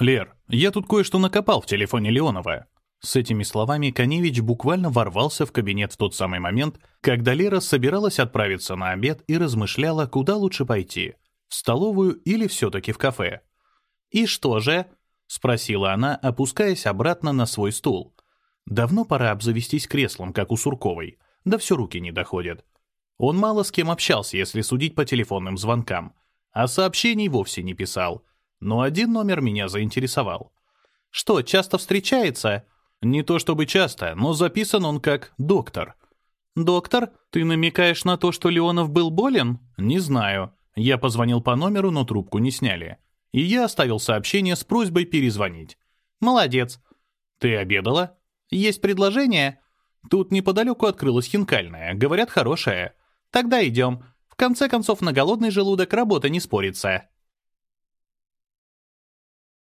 «Лер, я тут кое-что накопал в телефоне Леонова». С этими словами Коневич буквально ворвался в кабинет в тот самый момент, когда Лера собиралась отправиться на обед и размышляла, куда лучше пойти — в столовую или все-таки в кафе. «И что же?» — спросила она, опускаясь обратно на свой стул. Давно пора обзавестись креслом, как у Сурковой, да все руки не доходят. Он мало с кем общался, если судить по телефонным звонкам, а сообщений вовсе не писал. Но один номер меня заинтересовал. «Что, часто встречается?» «Не то чтобы часто, но записан он как «доктор». «Доктор, ты намекаешь на то, что Леонов был болен?» «Не знаю. Я позвонил по номеру, но трубку не сняли. И я оставил сообщение с просьбой перезвонить». «Молодец. Ты обедала?» «Есть предложение?» «Тут неподалеку открылась хинкальная. Говорят, хорошая. Тогда идем. В конце концов, на голодный желудок работа не спорится».